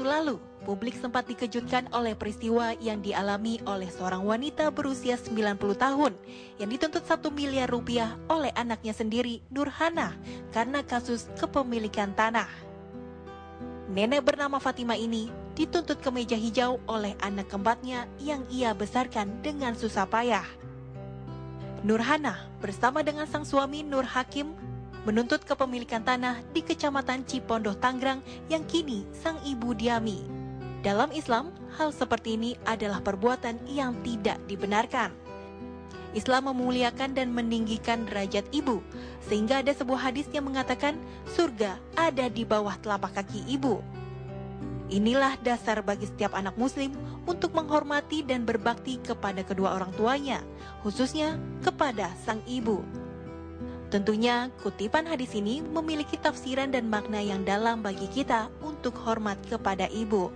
waktu lalu, publik sempat dikejutkan oleh peristiwa yang dialami oleh seorang wanita berusia 90 tahun yang dituntut 1 miliar rupiah oleh anaknya sendiri, Nurhana, karena kasus kepemilikan tanah. Nenek bernama Fatima ini dituntut ke meja hijau oleh anak keempatnya yang ia besarkan dengan susah payah. Nurhana bersama dengan sang suami Nur Hakim menuntut kepemilikan tanah di Kecamatan Cipondoh Tanggrang yang kini sang ibu diami. Dalam Islam, hal seperti ini adalah perbuatan yang tidak dibenarkan. Islam memuliakan dan meninggikan derajat ibu, sehingga ada sebuah hadis yang mengatakan surga ada di bawah telapak kaki ibu. Inilah dasar bagi setiap anak muslim untuk menghormati dan berbakti kepada kedua orang tuanya, khususnya kepada sang ibu. Tentunya, kutipan hadis ini memiliki tafsiran dan makna yang dalam bagi kita untuk hormat kepada ibu.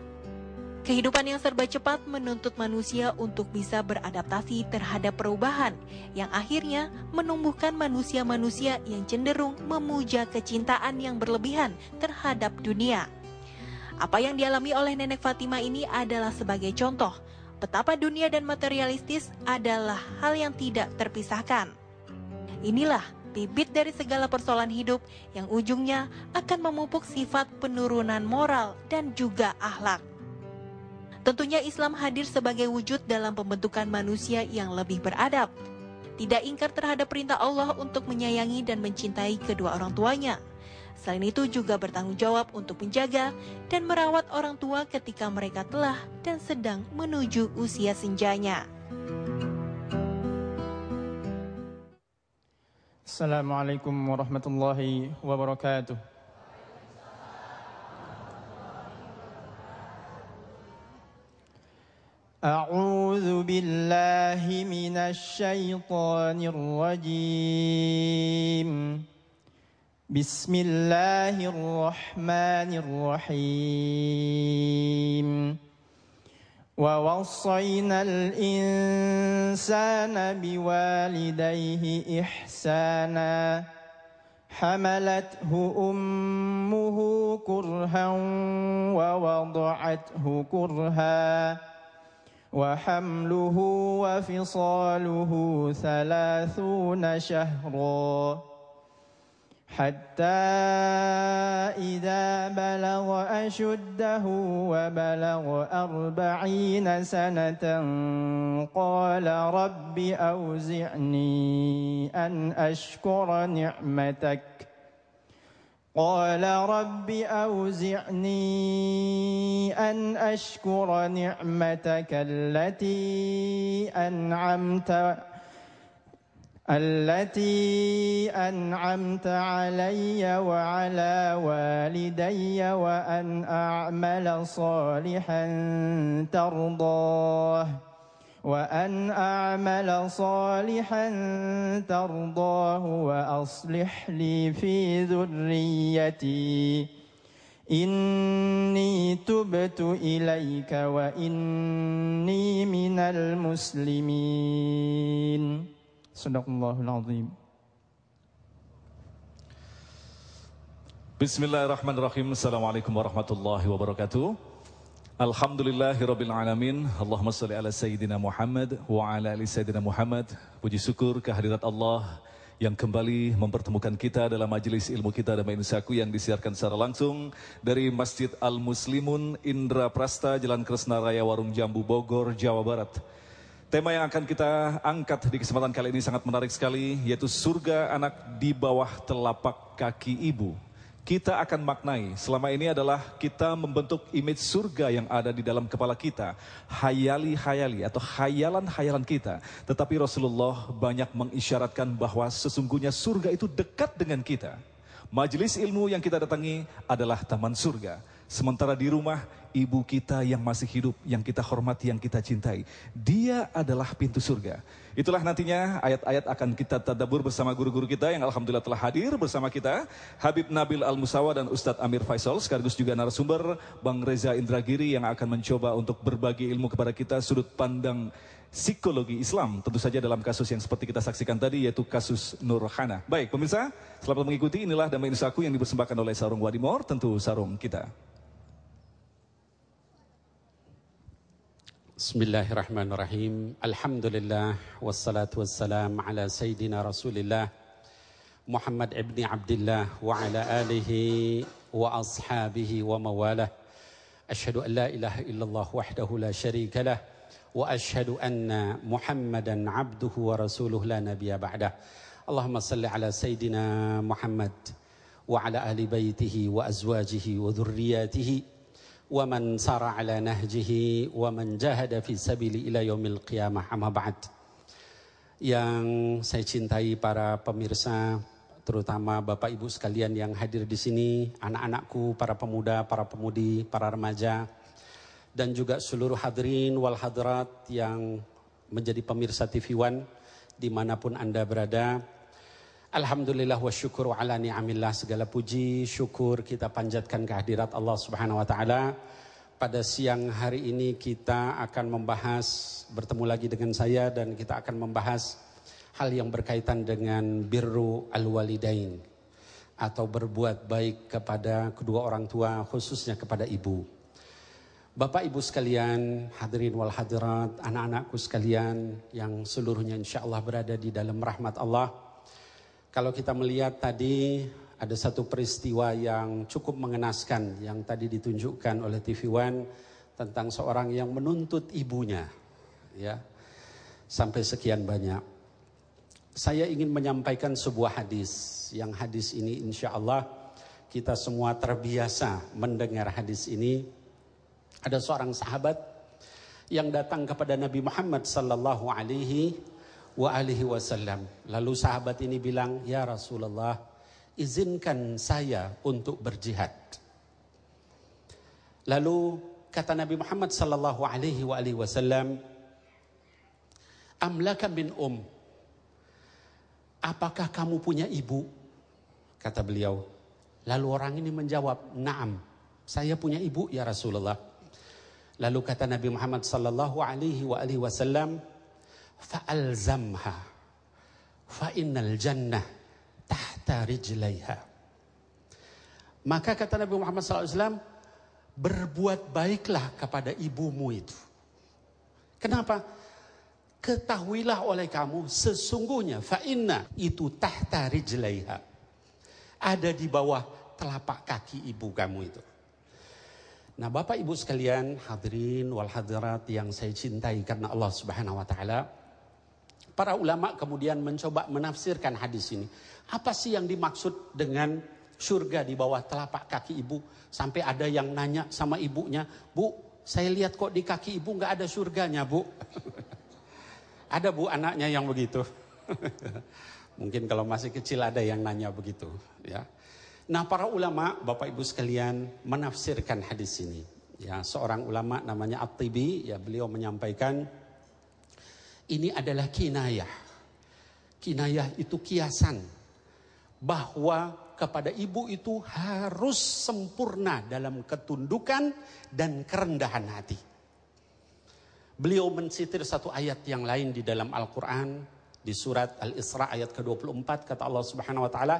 Kehidupan yang serba cepat menuntut manusia untuk bisa beradaptasi terhadap perubahan, yang akhirnya menumbuhkan manusia-manusia yang cenderung memuja kecintaan yang berlebihan terhadap dunia. Apa yang dialami oleh nenek Fatima ini adalah sebagai contoh betapa dunia dan materialistis adalah hal yang tidak terpisahkan. Inilah bibit dari segala persoalan hidup yang ujungnya akan memupuk sifat penurunan moral dan juga akhlak. Tentunya Islam hadir sebagai wujud dalam pembentukan manusia yang lebih beradab. Tidak ingkar terhadap perintah Allah untuk menyayangi dan mencintai kedua orang tuanya. Selain itu juga bertanggung jawab untuk menjaga dan merawat orang tua ketika mereka telah dan sedang menuju usia senjanya. السلام عليكم ورحمة الله وبركاته. أعوذ بالله من الشيطان الرجيم. بسم الله الرحمن الرحيم. ووصينا الإنسان بوالديه إحسانا. حملته أمه كرها ووضعته كرها. وحمله وفصاله ثلاثون شهرا. حتى إذا بلغ أشده وبلغ أربعين سنة قال رب أوزعني أن أشكر نعمتك. قال رب أوزعني أن أشكر نعمتك التي أنعمت التي أنعمت علي وعلى والدي وأن أعمل صالحا ترضاه. وأن أعمل صالحا ترضاه وأصلح لي في ذريتي. إني تبت إليك وإني من المسلمين. Sadaqallahul azim. Bismillahirrahmanirrahim. Assalamualaikum warahmatullahi wabarakatuh. Alhamdulillahirabbil alamin. Allahumma shalli ala sayyidina Muhammad wa ala ali sayyidina Muhammad. Puji syukur kehadirat Allah yang kembali mempertemukan kita dalam majelis ilmu kita dan Insaku yang disiarkan secara langsung dari Masjid Al Muslimun Indra Prasta Jalan Kresna Raya Warung Jambu Bogor, Jawa Barat. Tema yang akan kita angkat di kesempatan kali ini sangat menarik sekali, yaitu surga anak di bawah telapak kaki ibu. Kita akan maknai, selama ini adalah kita membentuk image surga yang ada di dalam kepala kita. Hayali-hayali atau hayalan-hayalan kita. Tetapi Rasulullah banyak mengisyaratkan bahwa sesungguhnya surga itu dekat dengan kita. Majelis ilmu yang kita datangi adalah taman surga. Sementara di rumah ibu kita yang masih hidup, yang kita hormati, yang kita cintai. Dia adalah pintu surga. Itulah nantinya ayat-ayat akan kita tadabur bersama guru-guru kita yang Alhamdulillah telah hadir bersama kita. Habib Nabil Al-Musawa dan Ustadz Amir Faisal, sekaligus juga narasumber Bang Reza Indragiri yang akan mencoba untuk berbagi ilmu kepada kita sudut pandang psikologi Islam. Tentu saja dalam kasus yang seperti kita saksikan tadi yaitu kasus Nurhana. Baik pemirsa, selamat mengikuti inilah Damai Nusaku yang dipersembahkan oleh Sarung Wadimor, tentu sarung kita. Bismillahirrahmanirrahim. Alhamdulillah wassalatu wassalam ala sayyidina Rasulillah Muhammad ibn Abdullah wa ala alihi wa ashabihi wa mawalah. Ashhadu an la ilaha illallah wahdahu la syarika lah wa ashhadu anna Muhammadan abduhu wa rasuluh la nabiyya ba'dah. Allahumma salli ala sayyidina Muhammad wa ala ahli baitihi wa azwajihi wa dhurriyyatihi ومن سار على نهجه ومن جاهد في سبيل إلى يوم القيامة أما بعد yang saya cintai para pemirsa terutama Bapak Ibu sekalian yang hadir di sini, anak-anakku, para pemuda, para pemudi, para remaja dan juga seluruh hadirin wal hadirat yang menjadi pemirsa TV One di mana pun Anda berada. Alhamdulillah wa syukur ala ni'amillah segala puji syukur kita panjatkan kehadirat Allah Subhanahu wa taala. Pada siang hari ini kita akan membahas bertemu lagi dengan saya dan kita akan membahas hal yang berkaitan dengan birru al-walidain atau berbuat baik kepada kedua orang tua khususnya kepada ibu. Bapak Ibu sekalian, hadirin wal hadirat, anak-anakku sekalian yang seluruhnya insya Allah berada di dalam rahmat Allah. Kalau kita melihat tadi ada satu peristiwa yang cukup mengenaskan yang tadi ditunjukkan oleh TV One tentang seorang yang menuntut ibunya ya sampai sekian banyak. Saya ingin menyampaikan sebuah hadis yang hadis ini insya Allah kita semua terbiasa mendengar hadis ini. Ada seorang sahabat yang datang kepada Nabi Muhammad sallallahu alaihi wa alihi wasallam. Lalu sahabat ini bilang, "Ya Rasulullah, izinkan saya untuk berjihad." Lalu kata Nabi Muhammad sallallahu alaihi wa alihi wasallam, "Amlaka bin um." Apakah kamu punya ibu? Kata beliau. Lalu orang ini menjawab, "Na'am, saya punya ibu ya Rasulullah." Lalu kata Nabi Muhammad sallallahu alaihi wa alihi wasallam, fa'alzamha fa innal jannah tahta rijlaiha. Maka kata Nabi Muhammad SAW, berbuat baiklah kepada ibumu itu. Kenapa? Ketahuilah oleh kamu sesungguhnya fa'inna itu tahta rijlaiha. Ada di bawah telapak kaki ibu kamu itu. Nah Bapak Ibu sekalian hadirin wal hadirat yang saya cintai karena Allah Subhanahu wa taala. Para ulama kemudian mencoba menafsirkan hadis ini. Apa sih yang dimaksud dengan surga di bawah telapak kaki ibu? Sampai ada yang nanya sama ibunya, Bu, saya lihat kok di kaki ibu nggak ada surganya, Bu. ada bu anaknya yang begitu. Mungkin kalau masih kecil ada yang nanya begitu, ya. Nah, para ulama, Bapak Ibu sekalian, menafsirkan hadis ini. Ya, seorang ulama namanya At-Tibi, ya beliau menyampaikan ini adalah kinayah. Kinayah itu kiasan bahwa kepada ibu itu harus sempurna dalam ketundukan dan kerendahan hati. Beliau mensitir satu ayat yang lain di dalam Al-Quran. Di surat Al-Isra ayat ke-24 kata Allah subhanahu wa ta'ala.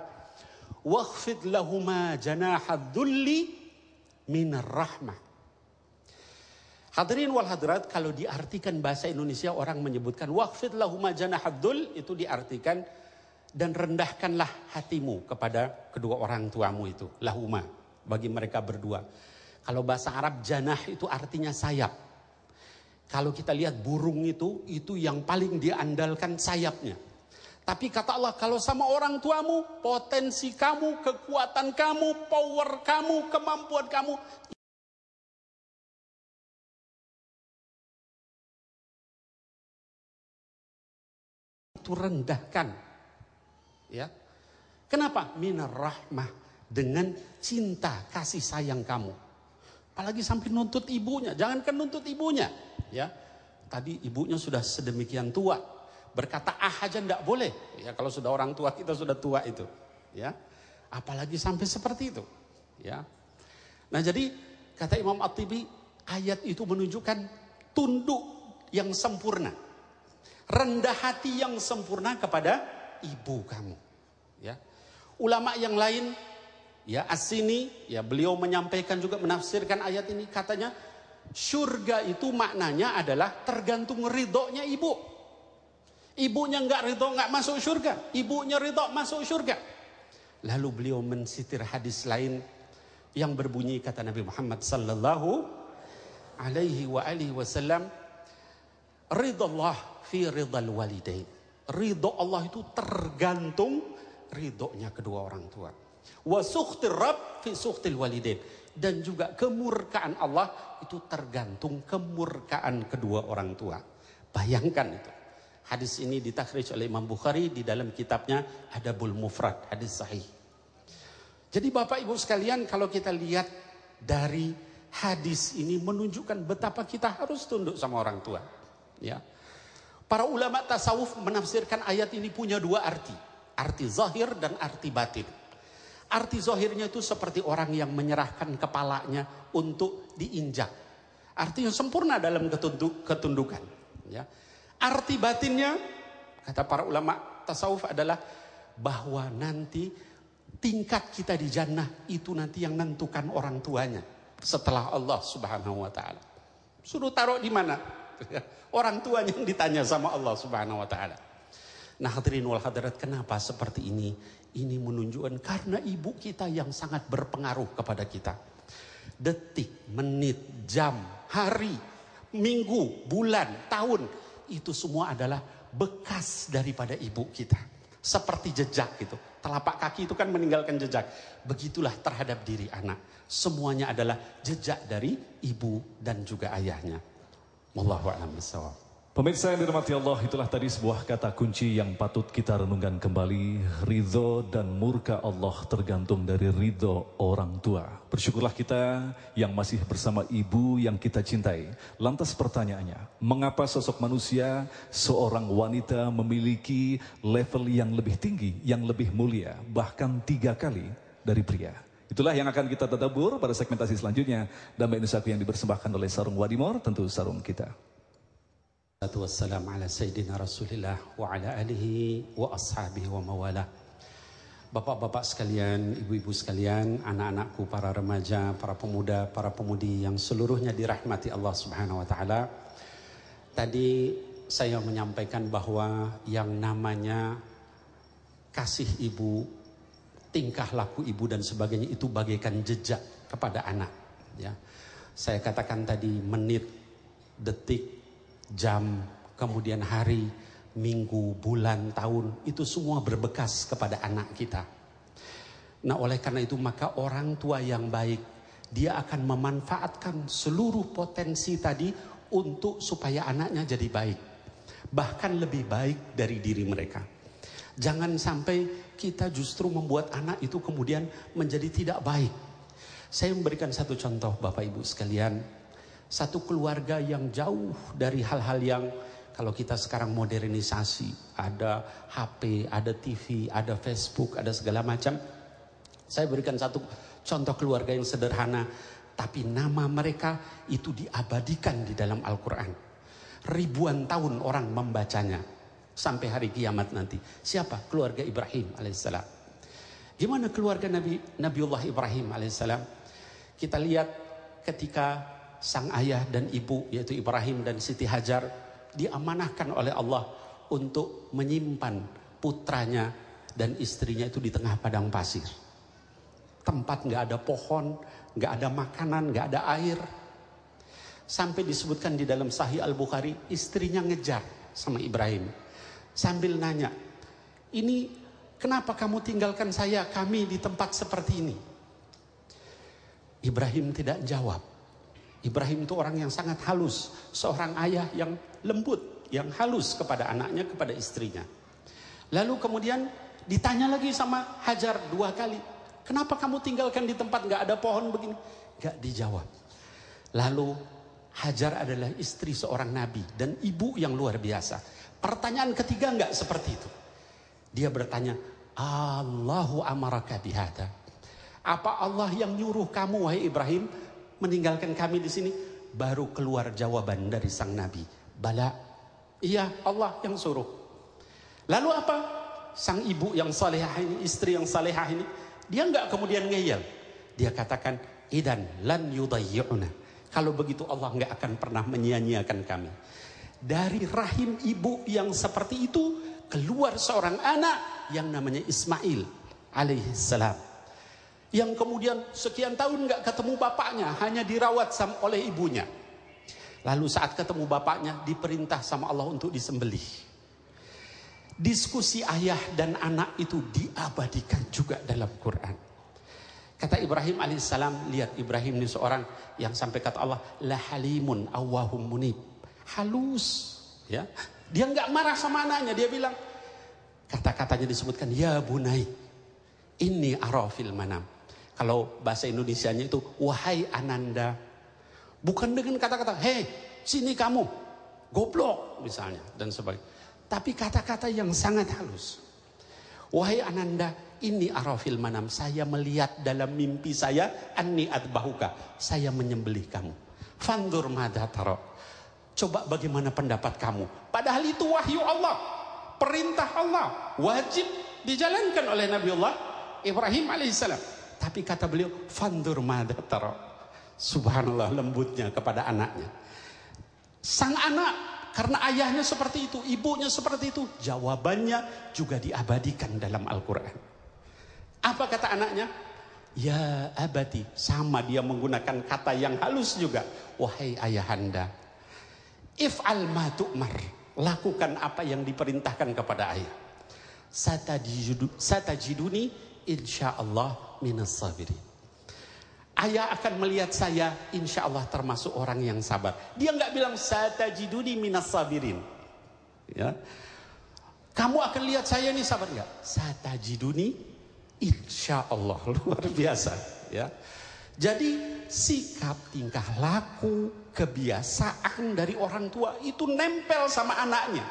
Wakhfid lahuma janahadzulli minar rahmah. Hadirin wal hadirat kalau diartikan bahasa Indonesia orang menyebutkan waqfid lahuma janahadzul itu diartikan dan rendahkanlah hatimu kepada kedua orang tuamu itu lahuma bagi mereka berdua. Kalau bahasa Arab janah itu artinya sayap. Kalau kita lihat burung itu itu yang paling diandalkan sayapnya. Tapi kata Allah kalau sama orang tuamu potensi kamu, kekuatan kamu, power kamu, kemampuan kamu itu rendahkan. Ya. Kenapa? Minar rahmah dengan cinta kasih sayang kamu. Apalagi sampai nuntut ibunya, jangankan nuntut ibunya, ya. Tadi ibunya sudah sedemikian tua, berkata ah aja ndak boleh. Ya kalau sudah orang tua kita sudah tua itu, ya. Apalagi sampai seperti itu, ya. Nah, jadi kata Imam At-Tibi, ayat itu menunjukkan tunduk yang sempurna rendah hati yang sempurna kepada ibu kamu. Ya. Ulama yang lain ya Asini ya beliau menyampaikan juga menafsirkan ayat ini katanya Surga itu maknanya adalah tergantung ridhonya ibu. Ibunya nggak ridho nggak masuk surga. Ibunya ridho masuk surga. Lalu beliau mensitir hadis lain yang berbunyi kata Nabi Muhammad sallallahu alaihi wa wasallam ridallah fi ridal walidain. Ridho Allah itu tergantung ridhonya kedua orang tua. Wa sukhtir rabb fi sukhtil walidain dan juga kemurkaan Allah itu tergantung kemurkaan kedua orang tua. Bayangkan itu. Hadis ini ditakhrij oleh Imam Bukhari di dalam kitabnya Adabul Mufrad, hadis sahih. Jadi Bapak Ibu sekalian kalau kita lihat dari hadis ini menunjukkan betapa kita harus tunduk sama orang tua. Ya. Para ulama tasawuf menafsirkan ayat ini punya dua arti. Arti zahir dan arti batin. Arti zahirnya itu seperti orang yang menyerahkan kepalanya untuk diinjak. Artinya sempurna dalam ketunduk, ketundukan. Ya. Arti batinnya, kata para ulama tasawuf adalah bahwa nanti tingkat kita di jannah itu nanti yang menentukan orang tuanya setelah Allah Subhanahu wa taala. Suruh taruh di mana? Orang tuanya yang ditanya sama Allah Subhanahu wa taala. Nah hadirin wal hadirat kenapa seperti ini? Ini menunjukkan karena ibu kita yang sangat berpengaruh kepada kita. Detik, menit, jam, hari, minggu, bulan, tahun. Itu semua adalah bekas daripada ibu kita. Seperti jejak gitu. Telapak kaki itu kan meninggalkan jejak. Begitulah terhadap diri anak. Semuanya adalah jejak dari ibu dan juga ayahnya. Wallahu a'lam bishawab. Pemirsa yang dirahmati Allah, itulah tadi sebuah kata kunci yang patut kita renungkan kembali. Ridho dan murka Allah tergantung dari ridho orang tua. Bersyukurlah kita yang masih bersama ibu yang kita cintai. Lantas pertanyaannya, mengapa sosok manusia, seorang wanita memiliki level yang lebih tinggi, yang lebih mulia, bahkan tiga kali dari pria? Itulah yang akan kita tadabur pada segmentasi selanjutnya. Damai Nusaku yang dipersembahkan oleh Sarung Wadimor, tentu sarung kita. Wassalamu ala Sayyidina Rasulillah wa ala alihi wa ashabihi wa mawalah. Bapak-bapak sekalian, ibu-ibu sekalian, anak-anakku, para remaja, para pemuda, para pemudi yang seluruhnya dirahmati Allah Subhanahu wa taala. Tadi saya menyampaikan bahwa yang namanya kasih ibu, tingkah laku ibu dan sebagainya itu bagaikan jejak kepada anak, ya. Saya katakan tadi menit, detik, jam, kemudian hari, minggu, bulan, tahun, itu semua berbekas kepada anak kita. Nah oleh karena itu maka orang tua yang baik, dia akan memanfaatkan seluruh potensi tadi untuk supaya anaknya jadi baik. Bahkan lebih baik dari diri mereka. Jangan sampai kita justru membuat anak itu kemudian menjadi tidak baik. Saya memberikan satu contoh Bapak Ibu sekalian satu keluarga yang jauh dari hal-hal yang kalau kita sekarang modernisasi, ada HP, ada TV, ada Facebook, ada segala macam. Saya berikan satu contoh keluarga yang sederhana, tapi nama mereka itu diabadikan di dalam Al-Quran. Ribuan tahun orang membacanya sampai hari kiamat nanti. Siapa? Keluarga Ibrahim alaihissalam. Gimana keluarga Nabi Nabiullah Ibrahim alaihissalam? Kita lihat ketika sang ayah dan ibu yaitu Ibrahim dan Siti Hajar diamanahkan oleh Allah untuk menyimpan putranya dan istrinya itu di tengah padang pasir. Tempat nggak ada pohon, nggak ada makanan, nggak ada air. Sampai disebutkan di dalam Sahih Al Bukhari, istrinya ngejar sama Ibrahim sambil nanya, ini kenapa kamu tinggalkan saya, kami di tempat seperti ini? Ibrahim tidak jawab. Ibrahim itu orang yang sangat halus, seorang ayah yang lembut, yang halus kepada anaknya, kepada istrinya. Lalu kemudian ditanya lagi sama Hajar dua kali, kenapa kamu tinggalkan di tempat gak ada pohon begini? Gak dijawab. Lalu Hajar adalah istri seorang nabi dan ibu yang luar biasa. Pertanyaan ketiga nggak seperti itu. Dia bertanya, Allahu amaraka bihada. Apa Allah yang nyuruh kamu wahai Ibrahim meninggalkan kami di sini baru keluar jawaban dari sang nabi. Bala. Iya Allah yang suruh. Lalu apa? Sang ibu yang salehah ini istri yang salehah ini dia nggak kemudian ngeyel. Dia katakan idan lan yudayyuna Kalau begitu Allah nggak akan pernah menyia-nyiakan kami. Dari rahim ibu yang seperti itu keluar seorang anak yang namanya Ismail alaihissalam. Yang kemudian sekian tahun nggak ketemu bapaknya, hanya dirawat sama oleh ibunya. Lalu saat ketemu bapaknya diperintah sama Allah untuk disembelih. Diskusi ayah dan anak itu diabadikan juga dalam Quran. Kata Ibrahim alaihissalam, lihat Ibrahim ini seorang yang sampai kata Allah, la halimun awahum munib. Halus, ya. Dia nggak marah sama anaknya, dia bilang, kata-katanya disebutkan, ya bunai, ini arafil manam. Kalau bahasa Indonesianya itu, wahai ananda. Bukan dengan kata-kata, hei sini kamu, goblok misalnya, dan sebagainya. Tapi kata-kata yang sangat halus. Wahai ananda, ini arafil manam. Saya melihat dalam mimpi saya, anni adbahuka. Saya menyembelih kamu. Fandur madataro. Coba bagaimana pendapat kamu. Padahal itu wahyu Allah. Perintah Allah. Wajib dijalankan oleh Nabi Allah Ibrahim alaihissalam. Tapi kata beliau, fandur madataro. Subhanallah lembutnya kepada anaknya. Sang anak karena ayahnya seperti itu, ibunya seperti itu. Jawabannya juga diabadikan dalam Al-Quran. Apa kata anaknya? Ya abadi. Sama dia menggunakan kata yang halus juga. Wahai ayahanda. If'al ma tu'mar. Lakukan apa yang diperintahkan kepada ayah. Satajiduni insyaallah minas sabirin. Ayah akan melihat saya, insya Allah termasuk orang yang sabar. Dia nggak bilang satajiduni minas sabirin. Ya. Kamu akan lihat saya ini sabar nggak? Satajiduni, insya Allah luar biasa. Ya. Jadi sikap, tingkah laku, kebiasaan dari orang tua itu nempel sama anaknya.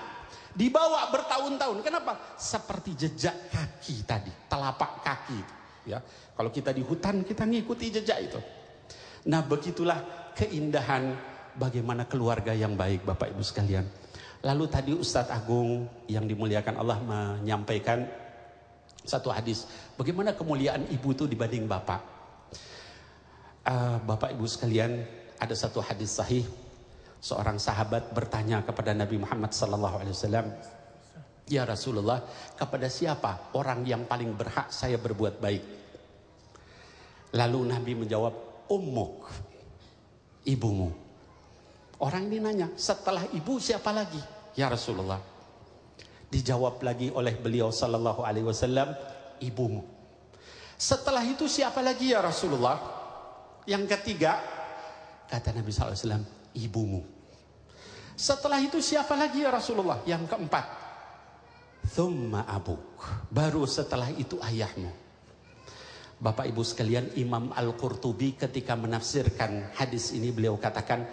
Dibawa bertahun-tahun. Kenapa? Seperti jejak kaki tadi, telapak kaki. Ya, kalau kita di hutan kita ngikuti jejak itu. Nah, begitulah keindahan bagaimana keluarga yang baik Bapak Ibu sekalian. Lalu tadi Ustadz Agung yang dimuliakan Allah menyampaikan satu hadis. Bagaimana kemuliaan ibu itu dibanding bapak. Uh, bapak Ibu sekalian ada satu hadis sahih. Seorang sahabat bertanya kepada Nabi Muhammad sallallahu alaihi wasallam, Ya Rasulullah, kepada siapa orang yang paling berhak saya berbuat baik? Lalu Nabi menjawab, Ummuk, ibumu. Orang ini nanya, setelah ibu siapa lagi? Ya Rasulullah. Dijawab lagi oleh beliau sallallahu alaihi wasallam, ibumu. Setelah itu siapa lagi ya Rasulullah? Yang ketiga, kata Nabi sallallahu alaihi wasallam, ibumu. Setelah itu siapa lagi ya Rasulullah? Yang keempat, thumma abuk. Baru setelah itu ayahmu. Bapak Ibu sekalian, Imam Al-Qurtubi ketika menafsirkan hadis ini beliau katakan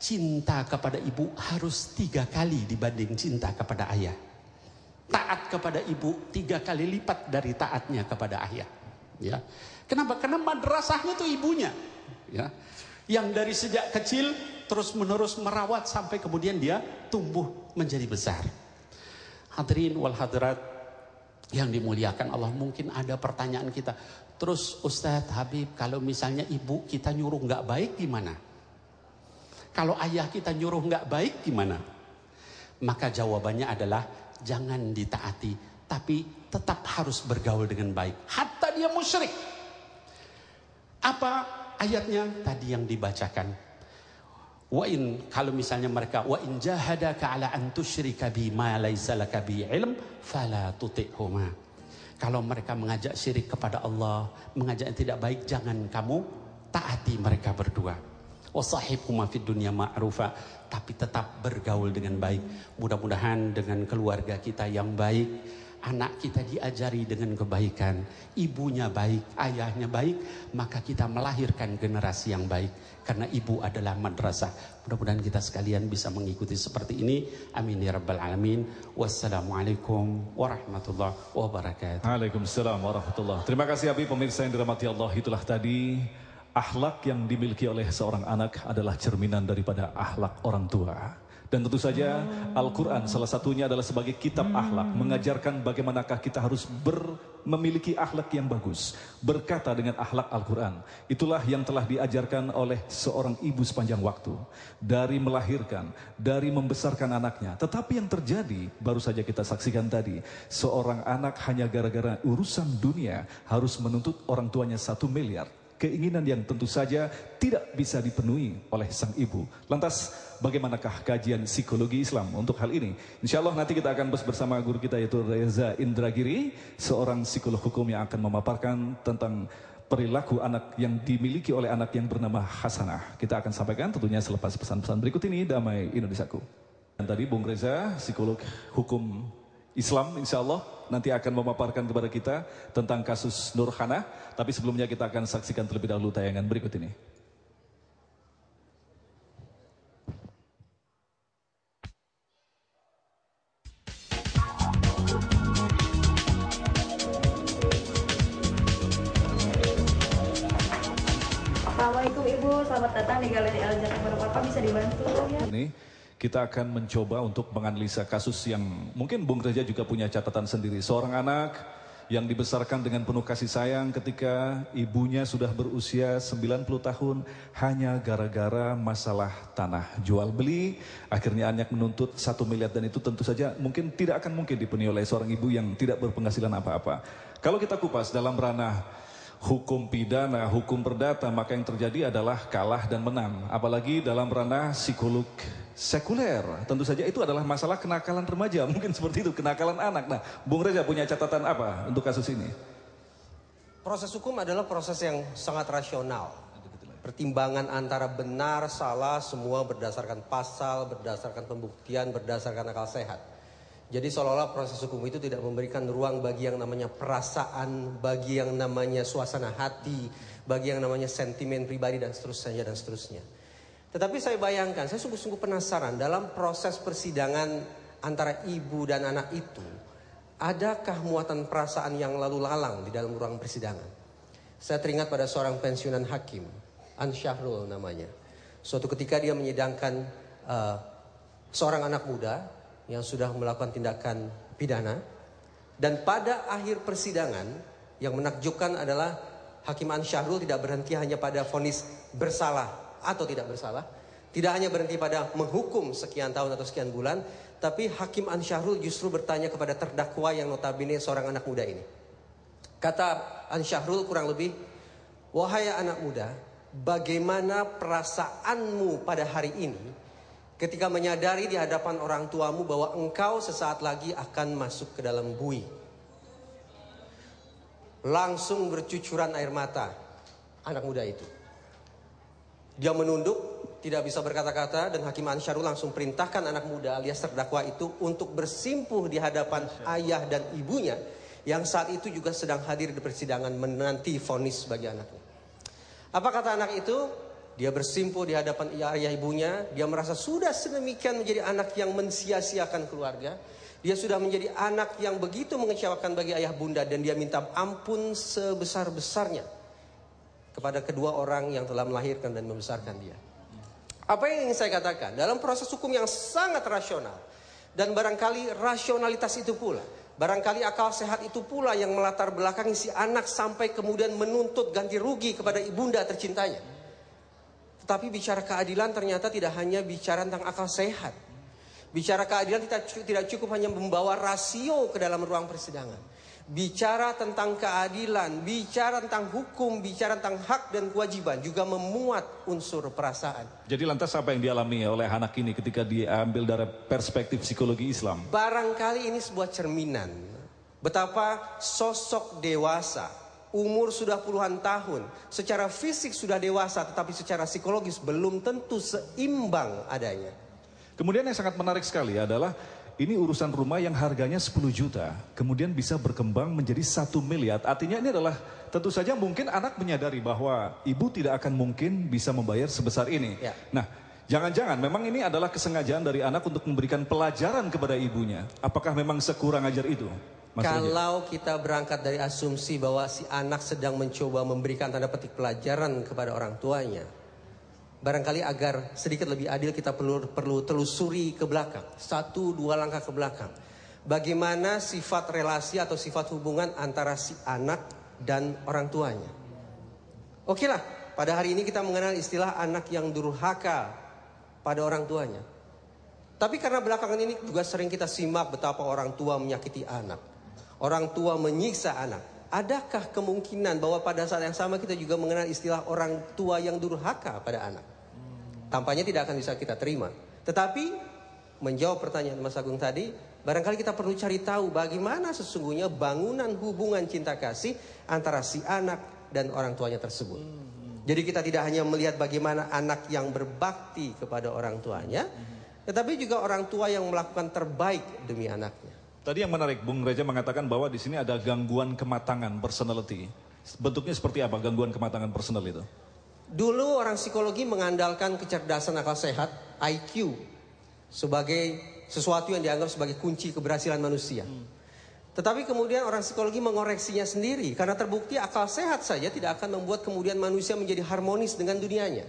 cinta kepada ibu harus tiga kali dibanding cinta kepada ayah. Taat kepada ibu tiga kali lipat dari taatnya kepada ayah. Ya, kenapa? Karena madrasahnya itu ibunya. Ya, yang dari sejak kecil terus menerus merawat sampai kemudian dia tumbuh menjadi besar. Hadirin wal hadirat yang dimuliakan Allah mungkin ada pertanyaan kita. Terus Ustadz Habib kalau misalnya ibu kita nyuruh nggak baik gimana? Kalau ayah kita nyuruh nggak baik gimana? Maka jawabannya adalah jangan ditaati, tapi tetap harus bergaul dengan baik. Hatta dia musyrik. Apa ayatnya tadi yang dibacakan? Wa in kalau misalnya mereka wa in jahadaka ala an tusyrika bi ma laisa laka bi ilm fala tuti'huma. Kalau mereka mengajak syirik kepada Allah, mengajak yang tidak baik, jangan kamu taati mereka berdua. Wasahibhuma fid dunya ma'rufa, tapi tetap bergaul dengan baik. Mudah-mudahan dengan keluarga kita yang baik, anak kita diajari dengan kebaikan, ibunya baik, ayahnya baik, maka kita melahirkan generasi yang baik. Karena ibu adalah madrasah. Mudah-mudahan kita sekalian bisa mengikuti seperti ini. Amin ya rabbal alamin. Wassalamualaikum warahmatullahi wabarakatuh. Waalaikumsalam warahmatullahi Terima kasih Abi pemirsa yang dirahmati Allah. Itulah tadi akhlak yang dimiliki oleh seorang anak adalah cerminan daripada akhlak orang tua. Dan tentu saja Al-Quran salah satunya adalah sebagai kitab akhlak. Mengajarkan bagaimanakah kita harus ber, memiliki akhlak yang bagus. Berkata dengan akhlak Al-Quran. Itulah yang telah diajarkan oleh seorang ibu sepanjang waktu. Dari melahirkan, dari membesarkan anaknya. Tetapi yang terjadi, baru saja kita saksikan tadi. Seorang anak hanya gara-gara urusan dunia harus menuntut orang tuanya satu miliar keinginan yang tentu saja tidak bisa dipenuhi oleh sang ibu. Lantas bagaimanakah kajian psikologi Islam untuk hal ini? Insya Allah nanti kita akan bersama guru kita yaitu Reza Indragiri, seorang psikolog hukum yang akan memaparkan tentang perilaku anak yang dimiliki oleh anak yang bernama Hasanah. Kita akan sampaikan tentunya selepas pesan-pesan berikut ini, Damai Indonesiaku. Dan tadi Bung Reza, psikolog hukum Islam insya Allah nanti akan memaparkan kepada kita tentang kasus Nurhana. Tapi sebelumnya kita akan saksikan terlebih dahulu tayangan berikut ini. Assalamualaikum Ibu, selamat datang di Galeri El Jakarta Papa bisa dibantu ya? Ini kita akan mencoba untuk menganalisa kasus yang mungkin Bung Reza juga punya catatan sendiri. Seorang anak yang dibesarkan dengan penuh kasih sayang ketika ibunya sudah berusia 90 tahun hanya gara-gara masalah tanah jual beli. Akhirnya anak menuntut satu miliar dan itu tentu saja mungkin tidak akan mungkin dipenuhi oleh seorang ibu yang tidak berpenghasilan apa-apa. Kalau kita kupas dalam ranah hukum pidana, hukum perdata, maka yang terjadi adalah kalah dan menang. Apalagi dalam ranah psikolog sekuler. Tentu saja itu adalah masalah kenakalan remaja, mungkin seperti itu, kenakalan anak. Nah, Bung Reza punya catatan apa untuk kasus ini? Proses hukum adalah proses yang sangat rasional. Pertimbangan antara benar, salah, semua berdasarkan pasal, berdasarkan pembuktian, berdasarkan akal sehat. Jadi seolah-olah proses hukum itu tidak memberikan ruang bagi yang namanya perasaan, bagi yang namanya suasana hati, bagi yang namanya sentimen pribadi dan seterusnya dan seterusnya. Tetapi saya bayangkan, saya sungguh-sungguh penasaran dalam proses persidangan antara ibu dan anak itu, adakah muatan perasaan yang lalu lalang di dalam ruang persidangan? Saya teringat pada seorang pensiunan hakim, An Syahrul namanya. Suatu ketika dia menyidangkan uh, seorang anak muda yang sudah melakukan tindakan pidana dan pada akhir persidangan yang menakjubkan adalah Hakim An Syahrul tidak berhenti hanya pada vonis bersalah atau tidak bersalah, tidak hanya berhenti pada menghukum sekian tahun atau sekian bulan, tapi Hakim An Syahrul justru bertanya kepada terdakwa yang notabene seorang anak muda ini. Kata An Syahrul kurang lebih, "Wahai anak muda, bagaimana perasaanmu pada hari ini ketika menyadari di hadapan orang tuamu bahwa engkau sesaat lagi akan masuk ke dalam bui. Langsung bercucuran air mata anak muda itu. Dia menunduk, tidak bisa berkata-kata dan Hakim Ansyarul langsung perintahkan anak muda alias terdakwa itu untuk bersimpuh di hadapan ayah dan ibunya yang saat itu juga sedang hadir di persidangan menanti vonis bagi anaknya. Apa kata anak itu? Dia bersimpuh di hadapan ayah ibunya. Dia merasa sudah sedemikian menjadi anak yang mensia-siakan keluarga. Dia sudah menjadi anak yang begitu mengecewakan bagi ayah bunda. Dan dia minta ampun sebesar-besarnya. Kepada kedua orang yang telah melahirkan dan membesarkan dia. Apa yang ingin saya katakan? Dalam proses hukum yang sangat rasional. Dan barangkali rasionalitas itu pula. Barangkali akal sehat itu pula yang melatar belakangi si anak sampai kemudian menuntut ganti rugi kepada ibunda tercintanya. Tapi bicara keadilan ternyata tidak hanya bicara tentang akal sehat. Bicara keadilan tidak cukup hanya membawa rasio ke dalam ruang persidangan. Bicara tentang keadilan, bicara tentang hukum, bicara tentang hak dan kewajiban juga memuat unsur perasaan. Jadi lantas apa yang dialami oleh anak ini ketika diambil dari perspektif psikologi Islam? Barangkali ini sebuah cerminan betapa sosok dewasa umur sudah puluhan tahun, secara fisik sudah dewasa, tetapi secara psikologis belum tentu seimbang adanya. Kemudian yang sangat menarik sekali adalah ini urusan rumah yang harganya 10 juta, kemudian bisa berkembang menjadi satu miliar. Artinya ini adalah tentu saja mungkin anak menyadari bahwa ibu tidak akan mungkin bisa membayar sebesar ini. Ya. Nah, jangan-jangan memang ini adalah kesengajaan dari anak untuk memberikan pelajaran kepada ibunya. Apakah memang sekurang ajar itu? Mas Kalau kita berangkat dari asumsi bahwa si anak sedang mencoba memberikan tanda petik pelajaran kepada orang tuanya. Barangkali agar sedikit lebih adil kita perlu perlu telusuri ke belakang, satu dua langkah ke belakang. Bagaimana sifat relasi atau sifat hubungan antara si anak dan orang tuanya. Oke lah, pada hari ini kita mengenal istilah anak yang durhaka pada orang tuanya. Tapi karena belakangan ini juga sering kita simak betapa orang tua menyakiti anak. Orang tua menyiksa anak. Adakah kemungkinan bahwa pada saat yang sama kita juga mengenal istilah orang tua yang durhaka pada anak? Tampaknya tidak akan bisa kita terima. Tetapi menjawab pertanyaan Mas Agung tadi, barangkali kita perlu cari tahu bagaimana sesungguhnya bangunan hubungan cinta kasih antara si anak dan orang tuanya tersebut. Jadi kita tidak hanya melihat bagaimana anak yang berbakti kepada orang tuanya, tetapi juga orang tua yang melakukan terbaik demi anaknya. Tadi yang menarik, Bung Reja mengatakan bahwa di sini ada gangguan kematangan personality. Bentuknya seperti apa gangguan kematangan personal itu? Dulu orang psikologi mengandalkan kecerdasan akal sehat, IQ, sebagai sesuatu yang dianggap sebagai kunci keberhasilan manusia. Tetapi kemudian orang psikologi mengoreksinya sendiri karena terbukti akal sehat saja tidak akan membuat kemudian manusia menjadi harmonis dengan dunianya.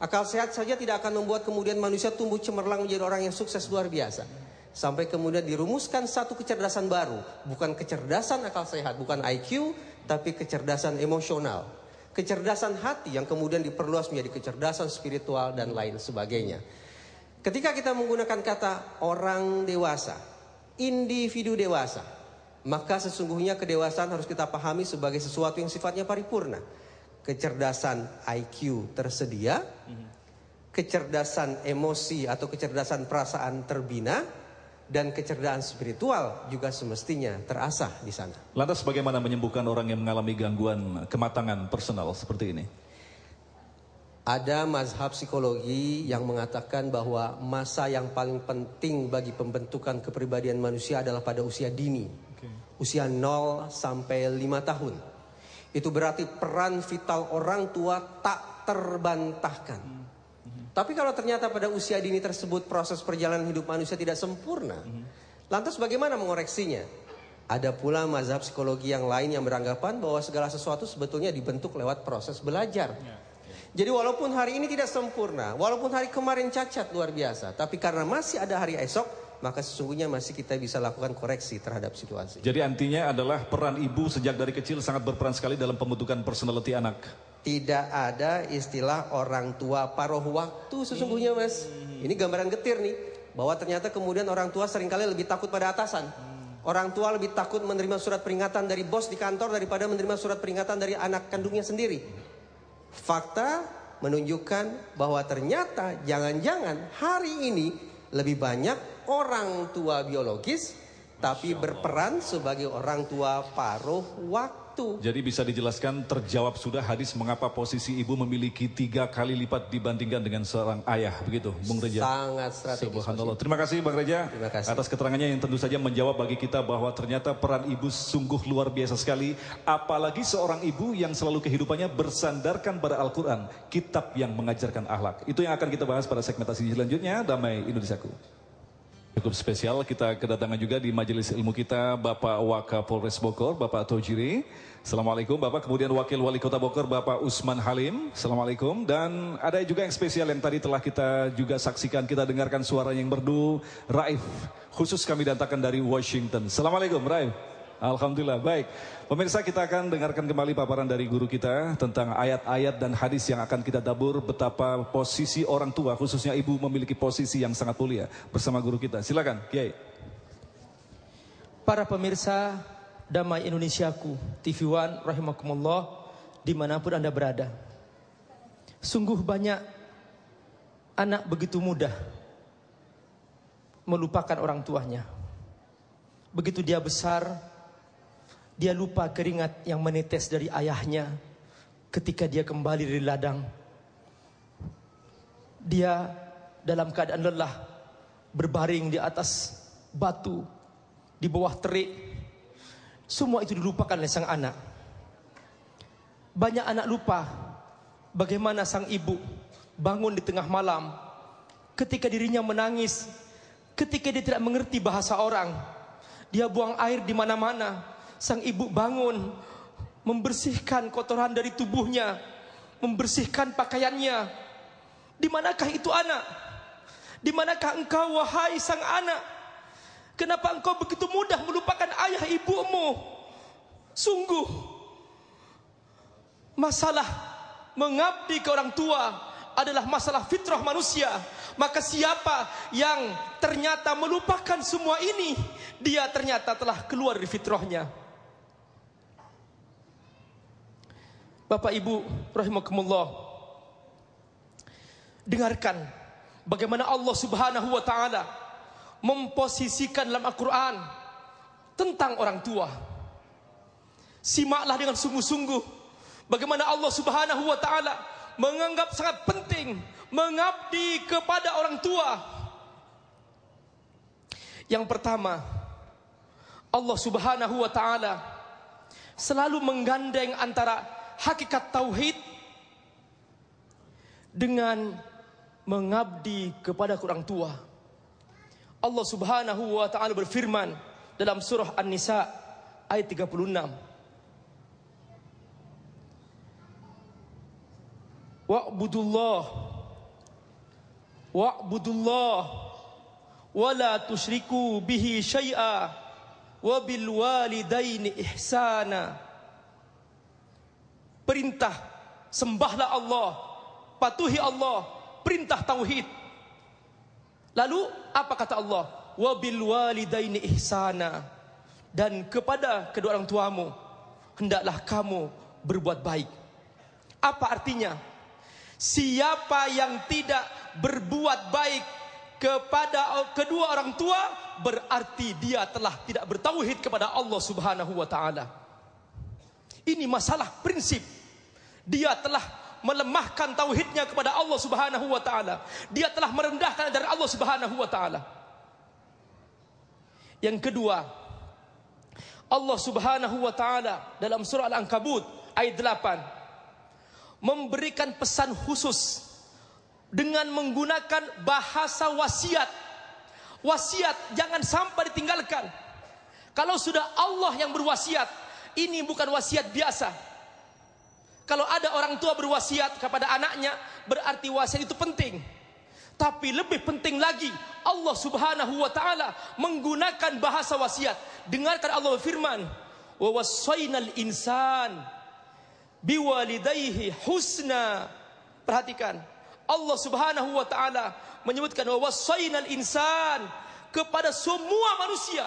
Akal sehat saja tidak akan membuat kemudian manusia tumbuh cemerlang menjadi orang yang sukses luar biasa. Sampai kemudian dirumuskan satu kecerdasan baru, bukan kecerdasan akal sehat, bukan IQ, tapi kecerdasan emosional. Kecerdasan hati yang kemudian diperluas menjadi kecerdasan spiritual dan lain sebagainya. Ketika kita menggunakan kata orang dewasa, individu dewasa, maka sesungguhnya kedewasaan harus kita pahami sebagai sesuatu yang sifatnya paripurna. Kecerdasan IQ tersedia, kecerdasan emosi atau kecerdasan perasaan terbina, dan kecerdasan spiritual juga semestinya terasah di sana. Lantas bagaimana menyembuhkan orang yang mengalami gangguan kematangan personal seperti ini? Ada mazhab psikologi yang mengatakan bahwa masa yang paling penting bagi pembentukan kepribadian manusia adalah pada usia dini. Usia 0 sampai 5 tahun. Itu berarti peran vital orang tua tak terbantahkan. Tapi kalau ternyata pada usia dini tersebut proses perjalanan hidup manusia tidak sempurna, lantas bagaimana mengoreksinya? Ada pula mazhab psikologi yang lain yang beranggapan bahwa segala sesuatu sebetulnya dibentuk lewat proses belajar. Jadi walaupun hari ini tidak sempurna, walaupun hari kemarin cacat luar biasa, tapi karena masih ada hari esok, maka sesungguhnya masih kita bisa lakukan koreksi terhadap situasi. Jadi antinya adalah peran ibu sejak dari kecil sangat berperan sekali dalam pembentukan personality anak. Tidak ada istilah orang tua paruh waktu sesungguhnya mas. Ini gambaran getir nih. Bahwa ternyata kemudian orang tua sering kali lebih takut pada atasan. Orang tua lebih takut menerima surat peringatan dari bos di kantor daripada menerima surat peringatan dari anak kandungnya sendiri. Fakta menunjukkan bahwa ternyata jangan-jangan hari ini lebih banyak orang tua biologis tapi berperan sebagai orang tua paruh waktu. Jadi bisa dijelaskan terjawab sudah hadis mengapa posisi ibu memiliki tiga kali lipat dibandingkan dengan seorang ayah begitu, Bung Reja. Sangat strategis. Subhanallah. Terima kasih Bang Reja Terima kasih. atas keterangannya yang tentu saja menjawab bagi kita bahwa ternyata peran ibu sungguh luar biasa sekali. Apalagi seorang ibu yang selalu kehidupannya bersandarkan pada Al-Quran, kitab yang mengajarkan akhlak. Itu yang akan kita bahas pada segmentasi selanjutnya. Damai Indonesiaku. Cukup spesial kita kedatangan juga di majelis ilmu kita Bapak Wakapolres Bogor, Bapak Tojiri. Assalamualaikum Bapak. Kemudian Wakil Wali Kota Bogor, Bapak Usman Halim. Assalamualaikum. Dan ada juga yang spesial yang tadi telah kita juga saksikan, kita dengarkan suara yang merdu. Raif, khusus kami datangkan dari Washington. Assalamualaikum Raif. Alhamdulillah, baik. Pemirsa kita akan dengarkan kembali paparan dari guru kita tentang ayat-ayat dan hadis yang akan kita dabur betapa posisi orang tua, khususnya ibu memiliki posisi yang sangat mulia bersama guru kita. Silakan, Kiai. Para pemirsa Damai Indonesiaku, TV One rahimakumullah di mana pun anda berada. Sungguh banyak anak begitu mudah melupakan orang tuanya. Begitu dia besar, dia lupa keringat yang menetes dari ayahnya ketika dia kembali dari ladang. Dia dalam keadaan lelah berbaring di atas batu di bawah terik. Semua itu dilupakan oleh sang anak. Banyak anak lupa bagaimana sang ibu bangun di tengah malam ketika dirinya menangis, ketika dia tidak mengerti bahasa orang. Dia buang air di mana-mana. Sang ibu bangun membersihkan kotoran dari tubuhnya, membersihkan pakaiannya, Di manakah itu anak? Di manakah engkau wahai sang anak? Kenapa engkau begitu mudah melupakan ayah ibumu? Sungguh masalah mengabdi ke orang tua adalah masalah fitrah manusia. Maka siapa yang ternyata melupakan semua ini, dia ternyata telah keluar dari fitrahnya. Bapak Ibu rahimakumullah. Dengarkan bagaimana Allah Subhanahu wa taala memposisikan dalam Al-Qur'an tentang orang tua. Simaklah dengan sungguh-sungguh bagaimana Allah Subhanahu wa taala menganggap sangat penting mengabdi kepada orang tua. Yang pertama, Allah Subhanahu wa taala selalu menggandeng antara hakikat tauhid dengan mengabdi kepada orang tua. Allah Subhanahu wa taala berfirman dalam surah An-Nisa ayat 36. Wa'budullah Wa'budullah wa la tusyriku bihi syai'a wa bil walidaini ihsana. Perintah sembahlah Allah, patuhi Allah, perintah tauhid. Lalu apa kata Allah? Wa bil walidaini ihsana. Dan kepada kedua orang tuamu hendaklah kamu berbuat baik. Apa artinya? Siapa yang tidak berbuat baik kepada kedua orang tua berarti dia telah tidak bertauhid kepada Allah Subhanahu wa taala. Ini masalah prinsip. Dia telah melemahkan tauhidnya kepada Allah Subhanahu wa taala. Dia telah merendahkan dari Allah Subhanahu wa taala. Yang kedua, Allah Subhanahu wa taala dalam surah Al-Ankabut ayat 8 memberikan pesan khusus dengan menggunakan bahasa wasiat. Wasiat jangan sampai ditinggalkan. Kalau sudah Allah yang berwasiat, ini bukan wasiat biasa. Kalau ada orang tua berwasiat kepada anaknya, berarti wasiat itu penting. Tapi lebih penting lagi, Allah Subhanahu wa taala menggunakan bahasa wasiat. Dengarkan Allah firman, "Wa wassaynal insan biwalidayhi husna." Perhatikan, Allah Subhanahu wa taala menyebutkan wa wassaynal insan kepada semua manusia.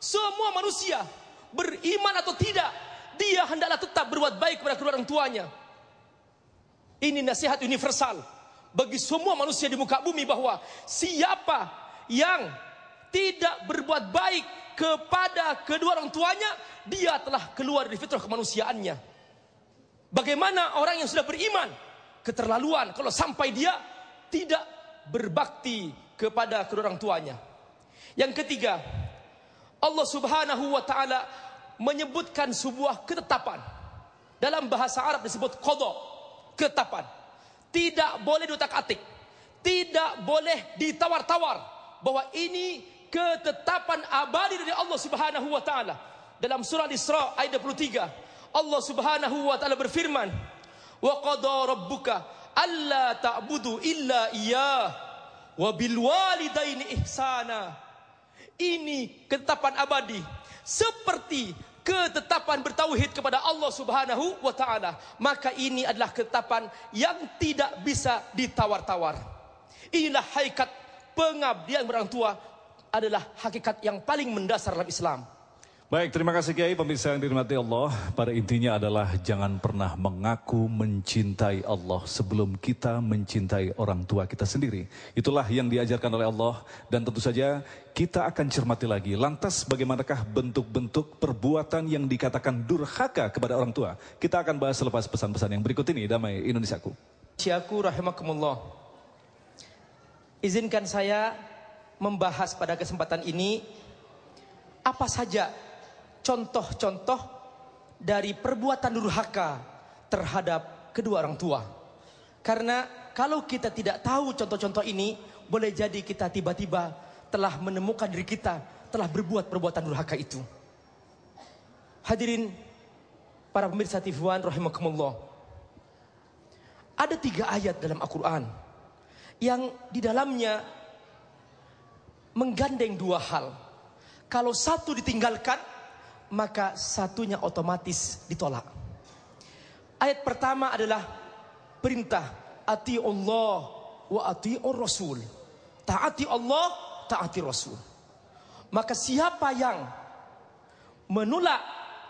Semua manusia beriman atau tidak, dia hendaklah tetap berbuat baik kepada kedua orang tuanya. Ini nasihat universal bagi semua manusia di muka bumi bahwa siapa yang tidak berbuat baik kepada kedua orang tuanya, dia telah keluar dari fitrah kemanusiaannya. Bagaimana orang yang sudah beriman keterlaluan kalau sampai dia tidak berbakti kepada kedua orang tuanya. Yang ketiga, Allah Subhanahu wa taala menyebutkan sebuah ketetapan. Dalam bahasa Arab disebut qada, ketetapan. Tidak boleh diotak-atik. Tidak boleh ditawar-tawar bahwa ini ketetapan abadi dari Allah Subhanahu wa taala. Dalam surah Isra ayat 23, Allah Subhanahu wa taala berfirman, "Wa qada rabbuka alla ta'budu illa iyyah wa bil walidaini ihsana." Ini ketetapan abadi seperti ketetapan bertauhid kepada Allah Subhanahu wa taala, maka ini adalah ketetapan yang tidak bisa ditawar-tawar. Inilah hakikat pengabdian orang tua adalah hakikat yang paling mendasar dalam Islam. Baik, terima kasih Kiai. Pemirsa yang dirahmati Allah, pada intinya adalah jangan pernah mengaku mencintai Allah sebelum kita mencintai orang tua kita sendiri. Itulah yang diajarkan oleh Allah dan tentu saja kita akan cermati lagi. Lantas bagaimanakah bentuk-bentuk perbuatan yang dikatakan durhaka kepada orang tua? Kita akan bahas selepas pesan-pesan yang berikut ini. Damai Indonesiaku. Syaku rahimakumullah. Izinkan saya membahas pada kesempatan ini apa saja contoh-contoh dari perbuatan durhaka terhadap kedua orang tua. Karena kalau kita tidak tahu contoh-contoh ini, boleh jadi kita tiba-tiba telah menemukan diri kita telah berbuat perbuatan durhaka itu. Hadirin para pemirsa TV One rahimakumullah. Ada tiga ayat dalam Al-Quran yang di dalamnya menggandeng dua hal. Kalau satu ditinggalkan, maka satunya otomatis ditolak. Ayat pertama adalah perintah ati Allah wa ati Rasul. Taati Allah, taati Rasul. Maka siapa yang menolak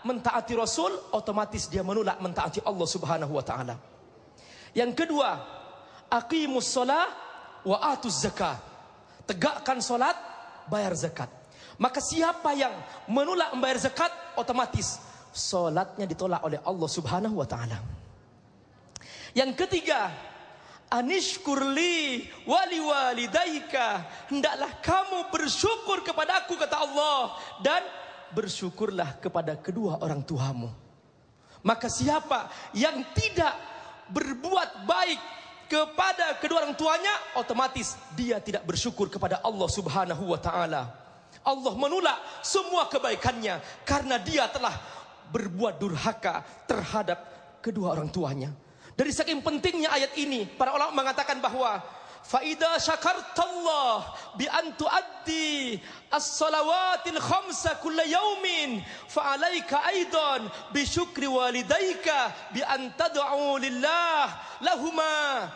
mentaati Rasul, otomatis dia menolak mentaati Allah Subhanahu wa taala. Yang kedua, aqimus shalah wa atuz zakat. Tegakkan salat, bayar zakat. Maka siapa yang menolak membayar zakat, otomatis salatnya ditolak oleh Allah Subhanahu wa taala. Yang ketiga, anishkurli wali walidaika hendaklah kamu bersyukur kepadaku kata Allah dan bersyukurlah kepada kedua orang tuamu. Maka siapa yang tidak berbuat baik kepada kedua orang tuanya otomatis dia tidak bersyukur kepada Allah Subhanahu wa taala Allah menolak semua kebaikannya karena dia telah berbuat durhaka terhadap kedua orang tuanya. Dari saking pentingnya ayat ini, para ulama mengatakan bahwa faida syakartallah bi an tuaddi as-salawatil khamsa kulla yaumin fa alayka aidan bi syukri walidayka bi an tad'u lillah lahuma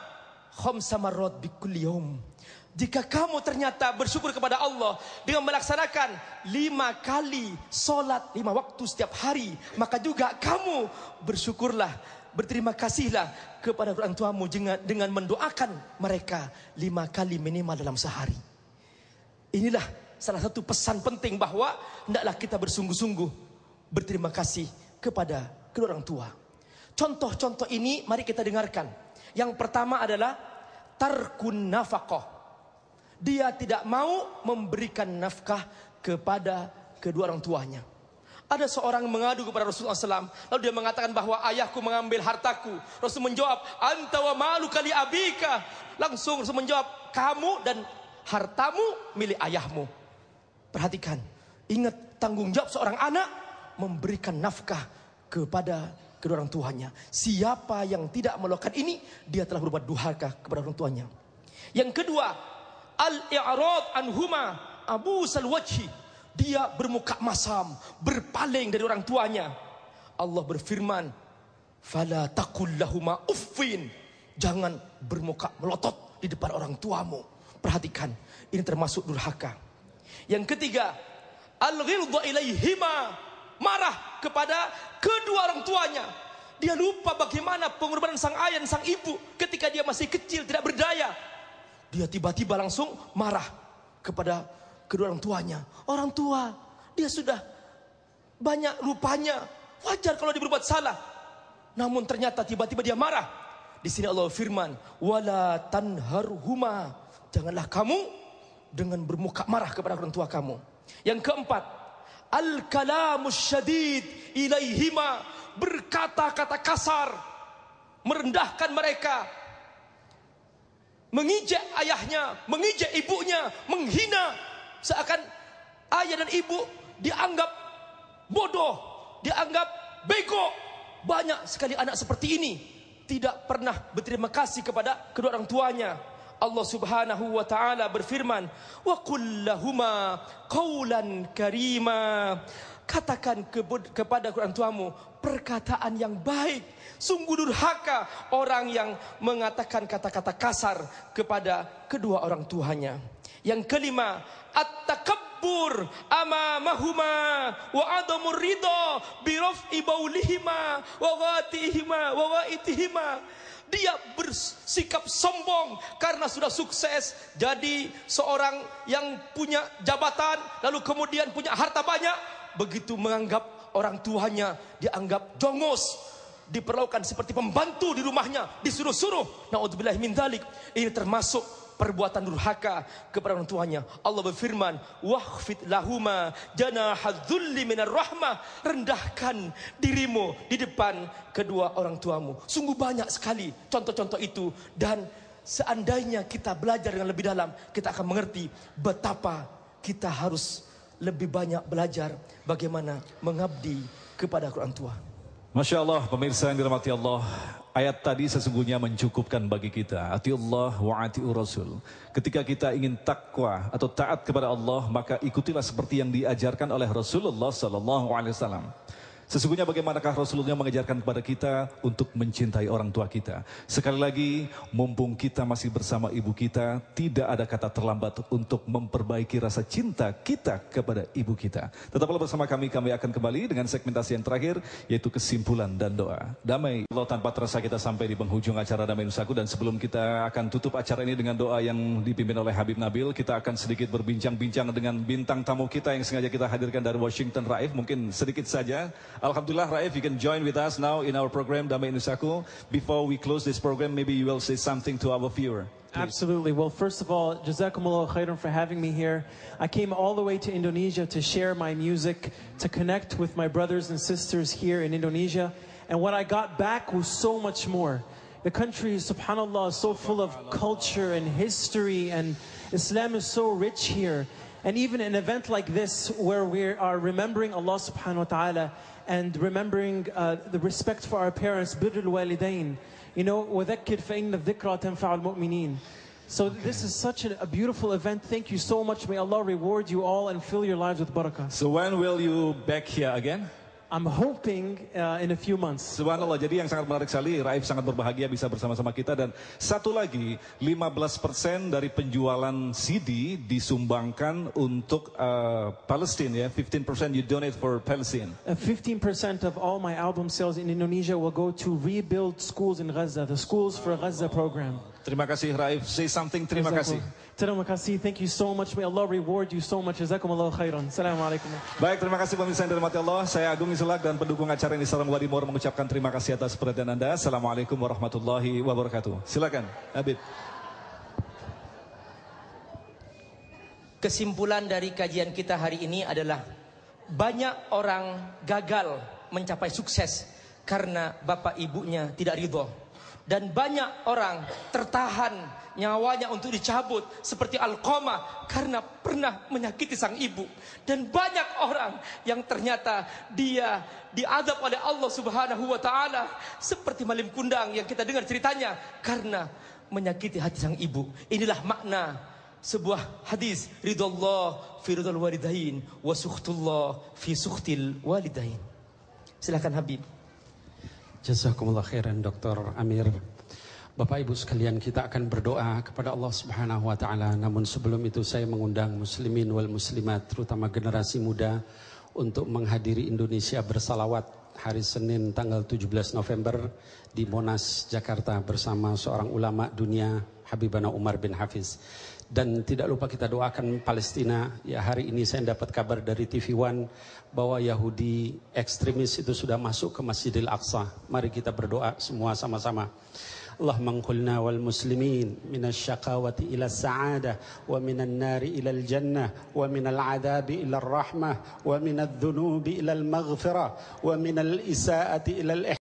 khamsa marrat bi kulli yaum jika kamu ternyata bersyukur kepada Allah dengan melaksanakan lima kali solat lima waktu setiap hari, maka juga kamu bersyukurlah berterima kasihlah kepada orang tuamu dengan mendoakan mereka lima kali minimal dalam sehari. Inilah salah satu pesan penting bahwa hendaklah kita bersungguh-sungguh berterima kasih kepada kedua orang tua. Contoh-contoh ini mari kita dengarkan. Yang pertama adalah tarkun nafkah. Dia tidak mau memberikan nafkah kepada kedua orang tuanya. Ada seorang mengadu kepada Rasulullah SAW. Lalu dia mengatakan bahwa ayahku mengambil hartaku. Rasul menjawab, Anta wa malu kali abika. Langsung Rasul menjawab, kamu dan hartamu milik ayahmu. Perhatikan, ingat tanggung jawab seorang anak memberikan nafkah kepada kedua orang tuanya. Siapa yang tidak melakukan ini, dia telah berbuat durhaka kepada orang tuanya. Yang kedua, al-i'rad anhuma abu salwajhi dia bermuka masam, berpaling dari orang tuanya. Allah berfirman, "Fala taqul lahuma uffin." Jangan bermuka melotot di depan orang tuamu. Perhatikan, ini termasuk durhaka. Yang ketiga, al-ghildu ilaihima, marah kepada kedua orang tuanya. Dia lupa bagaimana pengorbanan sang ayah dan sang ibu ketika dia masih kecil tidak berdaya. Dia tiba-tiba langsung marah kepada kedua orang tuanya. Orang tua, dia sudah banyak rupanya. Wajar kalau dia berbuat salah. Namun ternyata tiba-tiba dia marah. Di sini Allah firman, "Wala tanharhuma." Janganlah kamu dengan bermuka marah kepada orang tua kamu. Yang keempat, al-kalamus syadid ilaihima, berkata-kata kasar, merendahkan mereka, mengijek ayahnya, mengijek ibunya, menghina Seakan ayah dan ibu dianggap bodoh, dianggap bego. Banyak sekali anak seperti ini tidak pernah berterima kasih kepada kedua orang tuanya. Allah Subhanahu wa taala berfirman, "Wa kullahuma qaulan karima." Katakan kepada orang tuamu perkataan yang baik. Sungguh durhaka orang yang mengatakan kata-kata kasar kepada kedua orang tuanya. Yang kelima, at-takabbur amamahuma wa adamur ridha bi raf'i baulihima wa ghatihima wa ghaitihima dia bersikap sombong karena sudah sukses jadi seorang yang punya jabatan lalu kemudian punya harta banyak. Begitu menganggap orang tuanya dianggap jongos diperlakukan seperti pembantu di rumahnya disuruh-suruh naudzubillah min dzalik ini termasuk perbuatan durhaka kepada orang tuanya. Allah berfirman, "Wahfid lahuma janahadzulli minar rahmah." Rendahkan dirimu di depan kedua orang tuamu. Sungguh banyak sekali contoh-contoh itu dan seandainya kita belajar dengan lebih dalam, kita akan mengerti betapa kita harus lebih banyak belajar bagaimana mengabdi kepada orang tua. Masya Allah, pemirsa yang dirahmati Allah, Ayat tadi sesungguhnya mencukupkan bagi kita. Ati Allah wa ati'u Rasul. Ketika kita ingin takwa atau taat kepada Allah, maka ikutilah seperti yang diajarkan oleh Rasulullah sallallahu alaihi wasallam. Sesungguhnya bagaimanakah Rasulullah mengajarkan kepada kita untuk mencintai orang tua kita. Sekali lagi, mumpung kita masih bersama ibu kita, tidak ada kata terlambat untuk memperbaiki rasa cinta kita kepada ibu kita. Tetaplah bersama kami, kami akan kembali dengan segmentasi yang terakhir, yaitu kesimpulan dan doa. Damai Allah tanpa terasa kita sampai di penghujung acara Damai Nusaku dan sebelum kita akan tutup acara ini dengan doa yang dipimpin oleh Habib Nabil, kita akan sedikit berbincang-bincang dengan bintang tamu kita yang sengaja kita hadirkan dari Washington Raif, mungkin sedikit saja. Alhamdulillah, Raif, you can join with us now in our program Damai Nusaku. Before we close this program, maybe you will say something to our viewer. Absolutely. Well, first of all, Jazakumullah khairan for having me here. I came all the way to Indonesia to share my music, to connect with my brothers and sisters here in Indonesia. And what I got back was so much more. The country, subhanAllah, is so full of culture and history, and Islam is so rich here. And even an event like this, where we are remembering Allah subhanahu wa ta'ala and remembering uh, the respect for our parents, birrul walidain. You know, وَذَكِّرْ فَإِنَّ الذِّكْرَى تَنْفَعُ الْمُؤْمِنِينَ. So this is such a, a beautiful event. Thank you so much. May Allah reward you all and fill your lives with barakah. So when will you back here again? I'm hoping uh, in a few months. Subhanallah, jadi yang sangat menarik sekali, Raif sangat berbahagia bisa bersama-sama kita dan satu lagi, 15% dari penjualan CD disumbangkan untuk uh, Palestine ya, 15% you donate for Palestine. Uh, 15% of all my album sales in Indonesia will go to rebuild schools in Gaza, the Schools for Gaza program. Terima kasih Raif, say something, terima kasih. Terima kasih, thank you so much. May Allah reward you so much. Jazakumullah khairan. Assalamualaikum. Baik, terima kasih pemirsa yang dirahmati Allah. Saya Agung Isulak dan pendukung acara ini Sarang Wadimor mengucapkan terima kasih atas perhatian Anda. Assalamualaikum warahmatullahi wabarakatuh. Silakan, Habib. Kesimpulan dari kajian kita hari ini adalah banyak orang gagal mencapai sukses karena bapak ibunya tidak ridho. Dan banyak orang tertahan nyawanya untuk dicabut seperti Alqamah karena pernah menyakiti sang ibu. Dan banyak orang yang ternyata dia diadab oleh Allah Subhanahu wa taala seperti Malim Kundang yang kita dengar ceritanya karena menyakiti hati sang ibu. Inilah makna sebuah hadis ridallah fi ridal walidain wa sukhtullah fi sukhtil walidain. Silakan Habib. Jazakumullah khairan Dr. Amir. Bapak Ibu sekalian kita akan berdoa kepada Allah Subhanahu wa taala. Namun sebelum itu saya mengundang muslimin wal muslimat terutama generasi muda untuk menghadiri Indonesia bersalawat hari Senin tanggal 17 November di Monas Jakarta bersama seorang ulama dunia Habibana Umar bin Hafiz. Dan tidak lupa kita doakan Palestina. Ya hari ini saya dapat kabar dari TV One bahwa Yahudi ekstremis itu sudah masuk ke Masjidil Aqsa. Mari kita berdoa semua sama-sama. اللهم انقلنا والمسلمين من الشقاوة إلى السعادة ومن النار إلى الجنة ومن العذاب إلى الرحمة ومن الذنوب إلى المغفرة ومن الإساءة إلى الإحسان